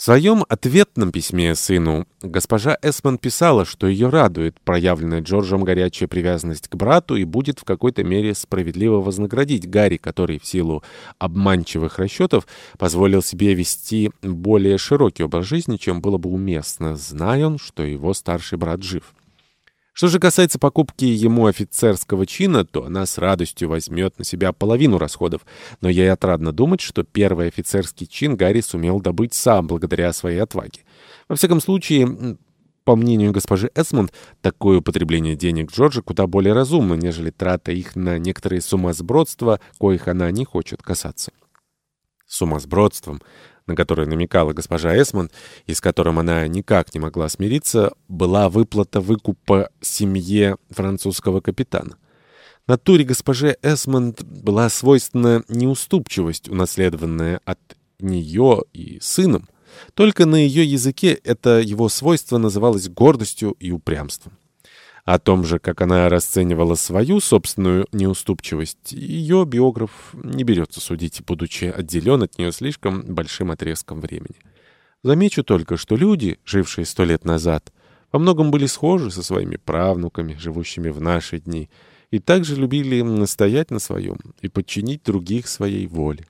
В своем ответном письме сыну госпожа Эсман писала, что ее радует проявленная Джорджем горячая привязанность к брату и будет в какой-то мере справедливо вознаградить Гарри, который в силу обманчивых расчетов позволил себе вести более широкий образ жизни, чем было бы уместно, зная он, что его старший брат жив. Что же касается покупки ему офицерского чина, то она с радостью возьмет на себя половину расходов. Но ей отрадно думать, что первый офицерский чин Гарри сумел добыть сам, благодаря своей отваге. Во всяком случае, по мнению госпожи Эсмонд, такое употребление денег Джорджа куда более разумно, нежели трата их на некоторые сумасбродства, коих она не хочет касаться. Сумасбродством на которое намекала госпожа Эсмон, и с которым она никак не могла смириться, была выплата выкупа семье французского капитана. Натуре госпоже Эсмонд была свойственна неуступчивость, унаследованная от нее и сыном. Только на ее языке это его свойство называлось гордостью и упрямством. О том же, как она расценивала свою собственную неуступчивость, ее биограф не берется судить, будучи отделен от нее слишком большим отрезком времени. Замечу только, что люди, жившие сто лет назад, во многом были схожи со своими правнуками, живущими в наши дни, и также любили настоять на своем и подчинить других своей воле.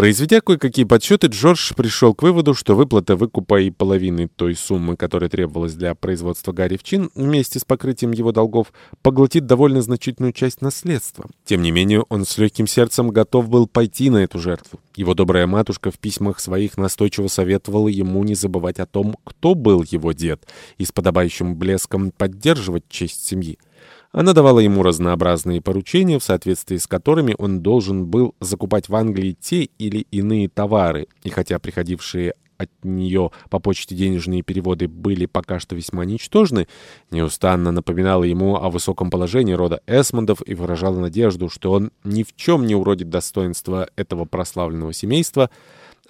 Произведя кое-какие подсчеты, Джордж пришел к выводу, что выплата выкупа и половины той суммы, которая требовалась для производства Гарри в чин, вместе с покрытием его долгов, поглотит довольно значительную часть наследства. Тем не менее, он с легким сердцем готов был пойти на эту жертву. Его добрая матушка в письмах своих настойчиво советовала ему не забывать о том, кто был его дед, и с подобающим блеском поддерживать честь семьи. Она давала ему разнообразные поручения, в соответствии с которыми он должен был закупать в Англии те или иные товары, и хотя приходившие от нее по почте денежные переводы были пока что весьма ничтожны, неустанно напоминала ему о высоком положении рода Эсмондов и выражала надежду, что он ни в чем не уродит достоинства этого прославленного семейства,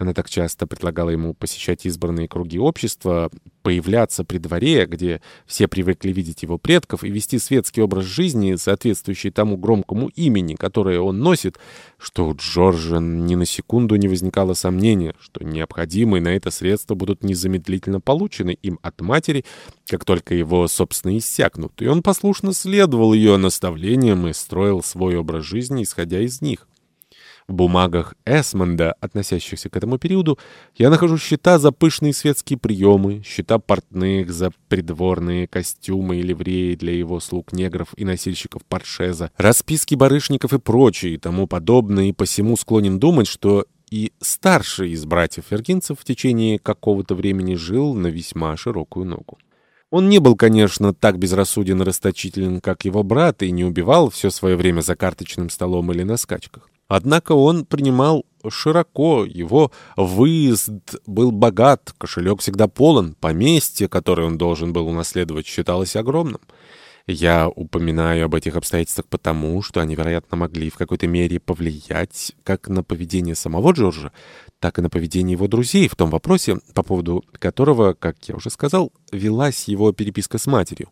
она так часто предлагала ему посещать избранные круги общества, появляться при дворе, где все привыкли видеть его предков, и вести светский образ жизни, соответствующий тому громкому имени, которое он носит, что у Джорджа ни на секунду не возникало сомнения, что необходимые на это средства будут незамедлительно получены им от матери, как только его, собственно, иссякнут, и он послушно следовал ее наставлениям и строил свой образ жизни, исходя из них. В бумагах Эсмонда, относящихся к этому периоду, я нахожу счета за пышные светские приемы, счета портных за придворные костюмы и ливреи для его слуг-негров и носильщиков паршеза, расписки барышников и прочее и тому подобное, и посему склонен думать, что и старший из братьев-вергинцев в течение какого-то времени жил на весьма широкую ногу. Он не был, конечно, так безрассуден и расточителен, как его брат, и не убивал все свое время за карточным столом или на скачках. Однако он принимал широко, его выезд был богат, кошелек всегда полон, поместье, которое он должен был унаследовать, считалось огромным. Я упоминаю об этих обстоятельствах потому, что они, вероятно, могли в какой-то мере повлиять как на поведение самого Джорджа, так и на поведение его друзей в том вопросе, по поводу которого, как я уже сказал, велась его переписка с матерью.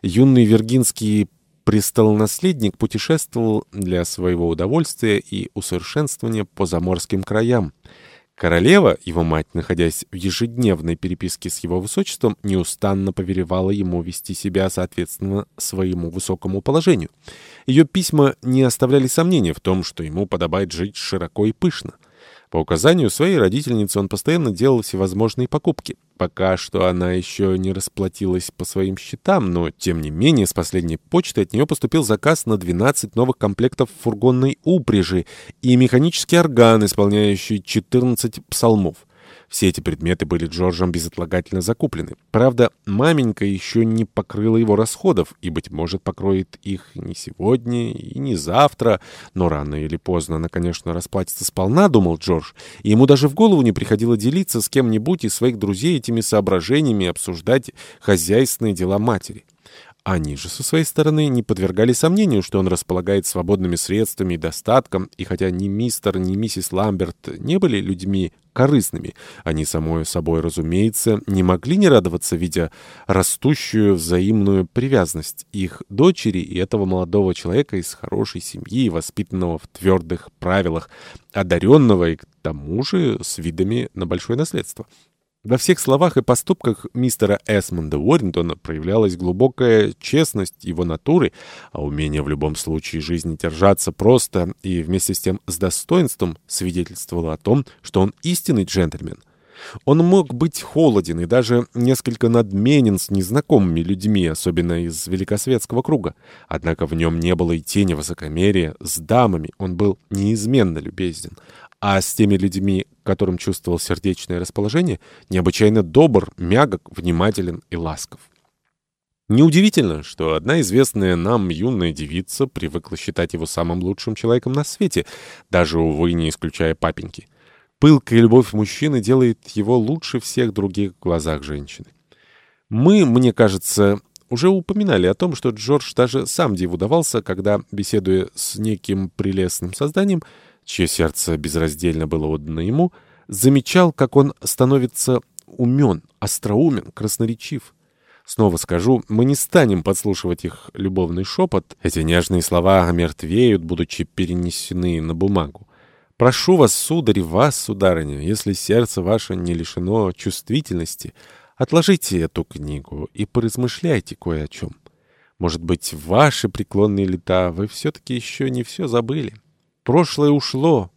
Юный виргинский престолонаследник путешествовал для своего удовольствия и усовершенствования по заморским краям. Королева, его мать, находясь в ежедневной переписке с его высочеством, неустанно повелевала ему вести себя соответственно своему высокому положению. Ее письма не оставляли сомнения в том, что ему подобает жить широко и пышно. По указанию своей родительницы он постоянно делал всевозможные покупки. Пока что она еще не расплатилась по своим счетам, но, тем не менее, с последней почты от нее поступил заказ на 12 новых комплектов фургонной упряжи и механический орган, исполняющий 14 псалмов. Все эти предметы были Джорджем безотлагательно закуплены. Правда, маменька еще не покрыла его расходов, и, быть может, покроет их не сегодня и не завтра, но рано или поздно она, конечно, расплатится сполна, думал Джордж, и ему даже в голову не приходило делиться с кем-нибудь из своих друзей этими соображениями обсуждать хозяйственные дела матери. Они же, со своей стороны, не подвергали сомнению, что он располагает свободными средствами и достатком, и хотя ни мистер, ни миссис Ламберт не были людьми корыстными, они, самой собой разумеется, не могли не радоваться, видя растущую взаимную привязанность их дочери и этого молодого человека из хорошей семьи, воспитанного в твердых правилах, одаренного и к тому же с видами на большое наследство. Во всех словах и поступках мистера Эсмонда Уоррингтона проявлялась глубокая честность его натуры, а умение в любом случае жизни держаться просто и вместе с тем с достоинством свидетельствовало о том, что он истинный джентльмен. Он мог быть холоден и даже несколько надменен с незнакомыми людьми, особенно из великосветского круга. Однако в нем не было и тени высокомерия. С дамами он был неизменно любезен а с теми людьми, которым чувствовал сердечное расположение, необычайно добр, мягок, внимателен и ласков. Неудивительно, что одна известная нам юная девица привыкла считать его самым лучшим человеком на свете, даже, увы, не исключая папеньки. Пылкая любовь мужчины делает его лучше всех других в глазах женщины. Мы, мне кажется, уже упоминали о том, что Джордж даже сам диву давался, когда, беседуя с неким прелестным созданием, чье сердце безраздельно было отдано ему, замечал, как он становится умен, остроумен, красноречив. Снова скажу, мы не станем подслушивать их любовный шепот. Эти нежные слова омертвеют, будучи перенесены на бумагу. Прошу вас, сударь, вас, сударыня, если сердце ваше не лишено чувствительности, отложите эту книгу и поразмышляйте кое о чем. Может быть, ваши преклонные лета вы все-таки еще не все забыли. Прошлое ушло,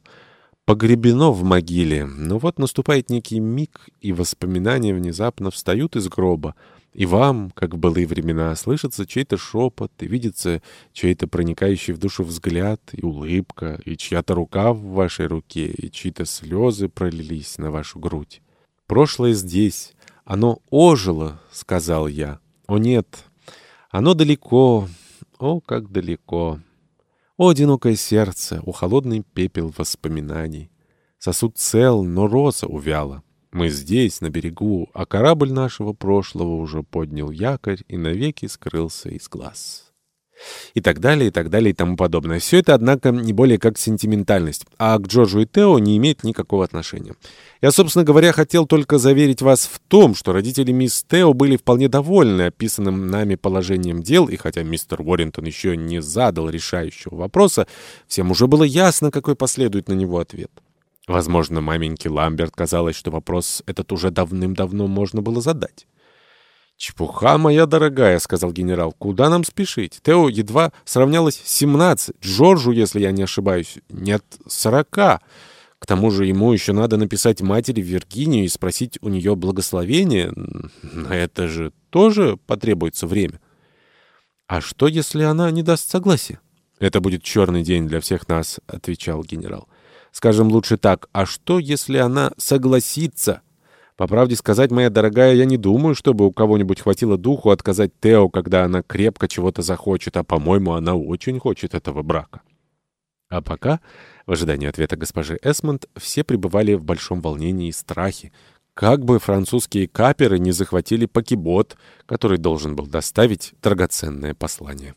погребено в могиле, но вот наступает некий миг, и воспоминания внезапно встают из гроба, и вам, как в былые времена, слышится чей-то шепот, и видится чей-то проникающий в душу взгляд, и улыбка, и чья-то рука в вашей руке, и чьи-то слезы пролились на вашу грудь. Прошлое здесь, оно ожило, — сказал я. О нет, оно далеко, о, как далеко. О, одинокое сердце, о, холодный пепел воспоминаний. Сосуд цел, но роза увяла. Мы здесь, на берегу, а корабль нашего прошлого уже поднял якорь и навеки скрылся из глаз» и так далее, и так далее, и тому подобное. Все это, однако, не более как сентиментальность, а к Джорджу и Тео не имеет никакого отношения. Я, собственно говоря, хотел только заверить вас в том, что родители мисс Тео были вполне довольны описанным нами положением дел, и хотя мистер Уоррингтон еще не задал решающего вопроса, всем уже было ясно, какой последует на него ответ. Возможно, маменьке Ламберт казалось, что вопрос этот уже давным-давно можно было задать. «Чепуха моя дорогая», — сказал генерал. «Куда нам спешить? Тео едва сравнялось семнадцать. Джорджу, если я не ошибаюсь, нет сорока. К тому же ему еще надо написать матери Виргинию и спросить у нее благословения. На это же тоже потребуется время». «А что, если она не даст согласия?» «Это будет черный день для всех нас», — отвечал генерал. «Скажем лучше так, а что, если она согласится?» По правде сказать, моя дорогая, я не думаю, чтобы у кого-нибудь хватило духу отказать Тео, когда она крепко чего-то захочет, а, по-моему, она очень хочет этого брака. А пока, в ожидании ответа госпожи Эсмонд, все пребывали в большом волнении и страхе. Как бы французские каперы не захватили покебот, который должен был доставить драгоценное послание.